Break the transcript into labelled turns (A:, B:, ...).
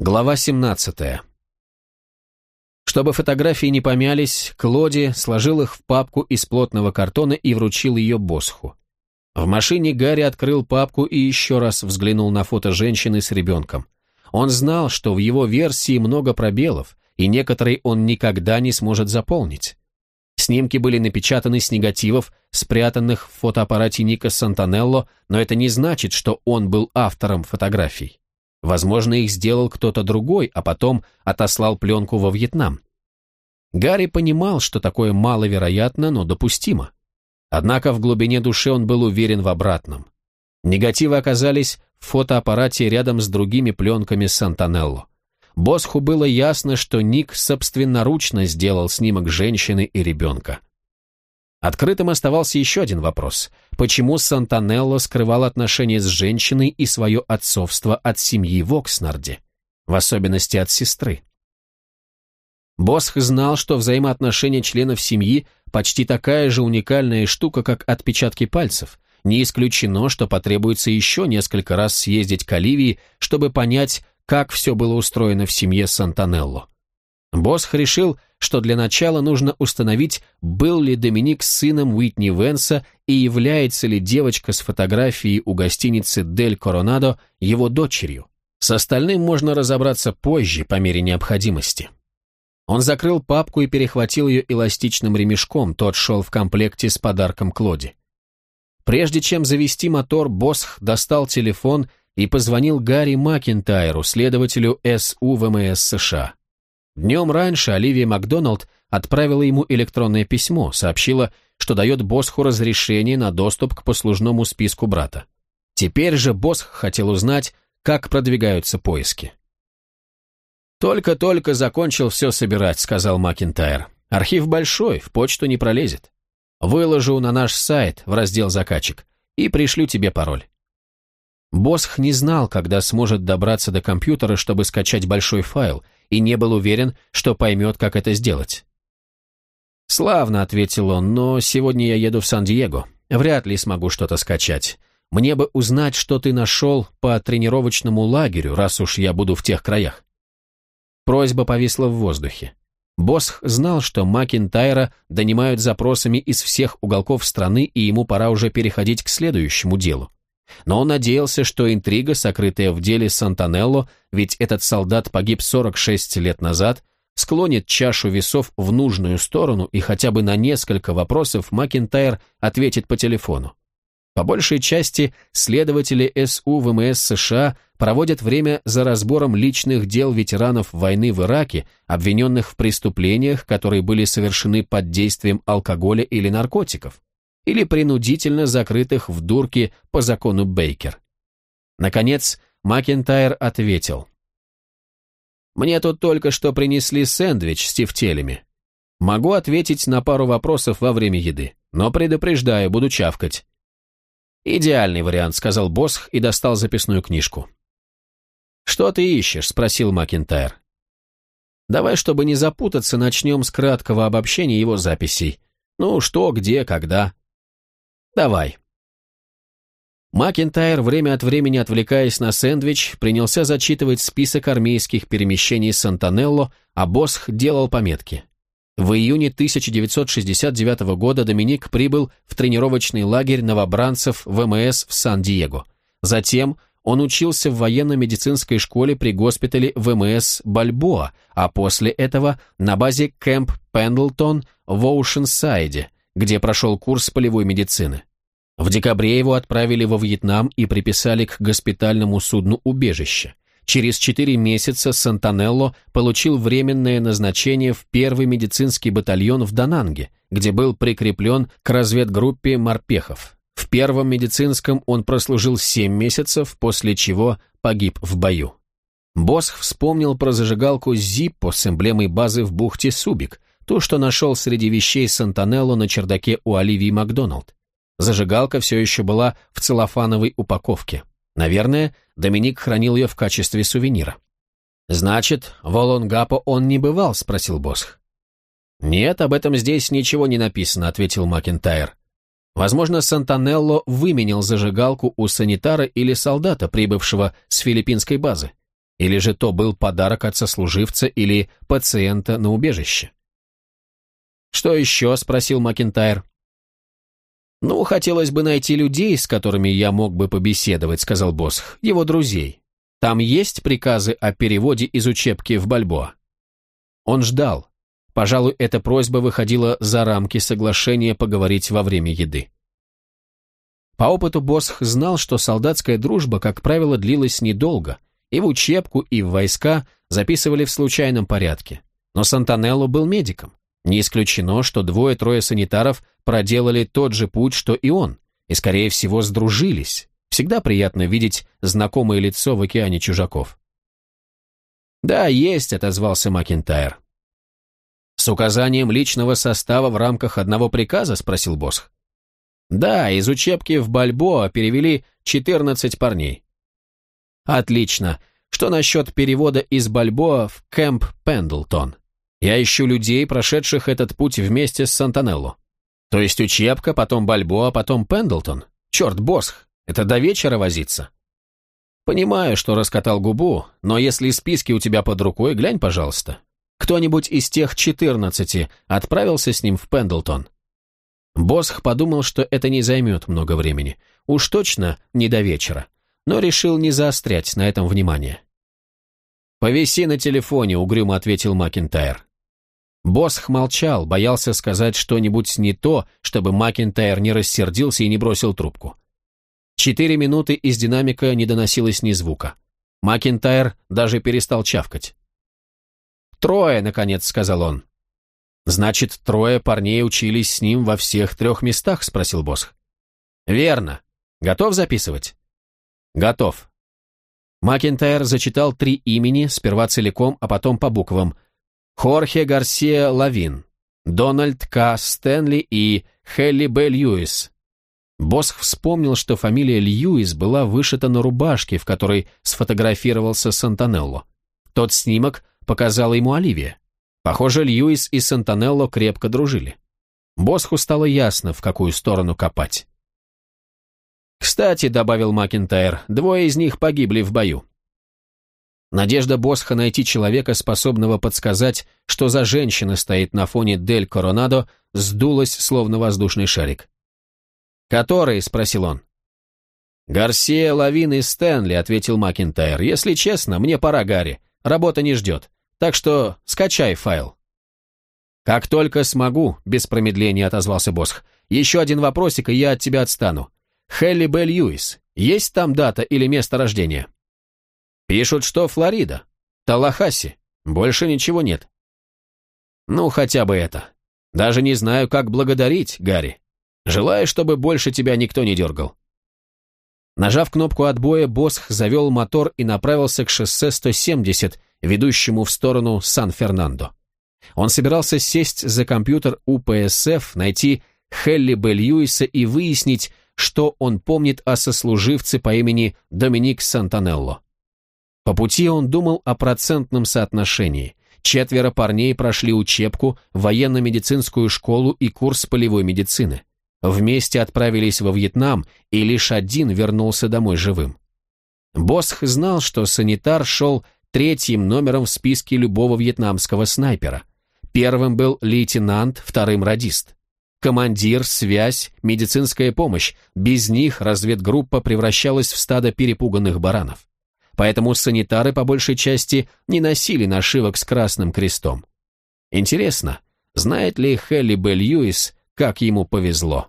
A: Глава 17. Чтобы фотографии не помялись, Клоди сложил их в папку из плотного картона и вручил ее Босху. В машине Гарри открыл папку и еще раз взглянул на фото женщины с ребенком. Он знал, что в его версии много пробелов, и некоторые он никогда не сможет заполнить. Снимки были напечатаны с негативов, спрятанных в фотоаппарате Ника Сантанелло, но это не значит, что он был автором фотографий. Возможно, их сделал кто-то другой, а потом отослал пленку во Вьетнам. Гарри понимал, что такое маловероятно, но допустимо. Однако в глубине души он был уверен в обратном. Негативы оказались в фотоаппарате рядом с другими пленками Сантанелло. Босху было ясно, что Ник собственноручно сделал снимок женщины и ребенка. Открытым оставался еще один вопрос. Почему Сантанелло скрывал отношения с женщиной и свое отцовство от семьи в Окснарде? В особенности от сестры. Босх знал, что взаимоотношения членов семьи почти такая же уникальная штука, как отпечатки пальцев. Не исключено, что потребуется еще несколько раз съездить к Оливии, чтобы понять, как все было устроено в семье Сантанелло. Босх решил, что для начала нужно установить, был ли Доминик сыном Уитни Венса и является ли девочка с фотографией у гостиницы «Дель Коронадо» его дочерью. С остальным можно разобраться позже, по мере необходимости. Он закрыл папку и перехватил ее эластичным ремешком, тот шел в комплекте с подарком Клоди. Прежде чем завести мотор, Босх достал телефон и позвонил Гарри Макентайру, следователю СУ ВМС США. Днем раньше Оливия Макдоналд отправила ему электронное письмо, сообщила, что дает Босху разрешение на доступ к послужному списку брата. Теперь же Босх хотел узнать, как продвигаются поиски. «Только-только закончил все собирать», — сказал Макинтайр. «Архив большой, в почту не пролезет. Выложу на наш сайт в раздел «Закачек» и пришлю тебе пароль». Босх не знал, когда сможет добраться до компьютера, чтобы скачать большой файл, и не был уверен, что поймет, как это сделать. «Славно», — ответил он, — «но сегодня я еду в Сан-Диего. Вряд ли смогу что-то скачать. Мне бы узнать, что ты нашел по тренировочному лагерю, раз уж я буду в тех краях». Просьба повисла в воздухе. Босх знал, что Макинтайра донимают запросами из всех уголков страны, и ему пора уже переходить к следующему делу. Но он надеялся, что интрига, сокрытая в деле Сантанелло, ведь этот солдат погиб 46 лет назад, склонит чашу весов в нужную сторону и хотя бы на несколько вопросов Макинтайр ответит по телефону. По большей части следователи СУ ВМС США проводят время за разбором личных дел ветеранов войны в Ираке, обвиненных в преступлениях, которые были совершены под действием алкоголя или наркотиков или принудительно закрытых в дурке по закону Бейкер. Наконец, Макентайр ответил. «Мне тут только что принесли сэндвич с тефтелями. Могу ответить на пару вопросов во время еды, но предупреждаю, буду чавкать». «Идеальный вариант», — сказал Босх и достал записную книжку. «Что ты ищешь?» — спросил Макентайр. «Давай, чтобы не запутаться, начнем с краткого обобщения его записей. Ну, что, где, когда. Давай. Макентайр, время от времени отвлекаясь на сэндвич, принялся зачитывать список армейских перемещений Сантанелло, а Босх делал пометки. В июне 1969 года Доминик прибыл в тренировочный лагерь новобранцев ВМС в Сан-Диего. Затем он учился в военно-медицинской школе при госпитале ВМС Бальбоа, а после этого на базе Кэмп Пендлтон в Оушенсайде – где прошел курс полевой медицины. В декабре его отправили во Вьетнам и приписали к госпитальному судну убежище. Через четыре месяца Сантанелло получил временное назначение в первый медицинский батальон в Дананге, где был прикреплен к разведгруппе морпехов. В первом медицинском он прослужил семь месяцев, после чего погиб в бою. Босх вспомнил про зажигалку Зиппо с эмблемой базы в бухте Субик, то, что нашел среди вещей Сантанелло на чердаке у Оливии Макдоналд. Зажигалка все еще была в целлофановой упаковке. Наверное, Доминик хранил ее в качестве сувенира. «Значит, в Олонгапо он не бывал?» — спросил Босх. «Нет, об этом здесь ничего не написано», — ответил Макентайр. Возможно, Сантанелло выменял зажигалку у санитара или солдата, прибывшего с филиппинской базы. Или же то был подарок от сослуживца или пациента на убежище? «Что еще?» – спросил Макентайр. «Ну, хотелось бы найти людей, с которыми я мог бы побеседовать», – сказал Босх, – «его друзей. Там есть приказы о переводе из учебки в Бальбоа?» Он ждал. Пожалуй, эта просьба выходила за рамки соглашения поговорить во время еды. По опыту Босх знал, что солдатская дружба, как правило, длилась недолго, и в учебку, и в войска записывали в случайном порядке. Но Сантанелло был медиком. Не исключено, что двое-трое санитаров проделали тот же путь, что и он, и, скорее всего, сдружились. Всегда приятно видеть знакомое лицо в океане чужаков. «Да, есть», — отозвался Макинтайр. «С указанием личного состава в рамках одного приказа?» — спросил Босх. Да, из учебки в Бальбоа перевели 14 парней. Отлично. Что насчет перевода из Бальбоа в Кэмп Пендлтон? Я ищу людей, прошедших этот путь вместе с Сантанелло. То есть учебка, потом Бальбоа, потом Пендлтон? Черт, Босх, это до вечера возиться. Понимаю, что раскатал губу, но если списки у тебя под рукой, глянь, пожалуйста. Кто-нибудь из тех 14 отправился с ним в Пендлтон? Босх подумал, что это не займет много времени. Уж точно не до вечера. Но решил не заострять на этом внимание. «Повиси на телефоне», — угрюмо ответил Макинтайр. Босх молчал, боялся сказать что-нибудь не то, чтобы Макинтайр не рассердился и не бросил трубку. Четыре минуты из динамика не доносилось ни звука. Макинтайр даже перестал чавкать. «Трое», — наконец сказал он. «Значит, трое парней учились с ним во всех трех местах?» – спросил Босх. «Верно. Готов записывать?» «Готов». Макентайр зачитал три имени, сперва целиком, а потом по буквам. Хорхе Гарсия Лавин, Дональд К. Стэнли и Хелли Б. Льюис. Босх вспомнил, что фамилия Льюис была вышита на рубашке, в которой сфотографировался Сантанелло. Тот снимок показала ему Оливия. Похоже, Льюис и Сантанелло крепко дружили. Босху стало ясно, в какую сторону копать. «Кстати», — добавил Макентайр, — «двое из них погибли в бою». Надежда Босха найти человека, способного подсказать, что за женщина стоит на фоне Дель Коронадо, сдулась, словно воздушный шарик. «Который?» — спросил он. «Гарсия, Лавин и Стэнли», — ответил Макентайр. «Если честно, мне пора, Гарри. Работа не ждет. Так что скачай файл». «Как только смогу», — без промедления отозвался Босх. «Еще один вопросик, и я от тебя отстану. Хелли Б. Льюис, есть там дата или место рождения?» «Пишут, что Флорида. Талахаси. Больше ничего нет». «Ну, хотя бы это. Даже не знаю, как благодарить, Гарри. Желаю, чтобы больше тебя никто не дергал». Нажав кнопку отбоя, Босх завел мотор и направился к шоссе 170, ведущему в сторону Сан-Фернандо. Он собирался сесть за компьютер УПСФ, найти Хелли Б. Льюиса и выяснить, что он помнит о сослуживце по имени Доминик Сантанелло. По пути он думал о процентном соотношении. Четверо парней прошли учебку, военно-медицинскую школу и курс полевой медицины. Вместе отправились во Вьетнам, и лишь один вернулся домой живым. Босх знал, что санитар шел третьим номером в списке любого вьетнамского снайпера. Первым был лейтенант, вторым радист. Командир, связь, медицинская помощь. Без них разведгруппа превращалась в стадо перепуганных баранов. Поэтому санитары по большей части не носили нашивок с красным крестом. Интересно, знает ли Хелли Б. Льюис, как ему повезло?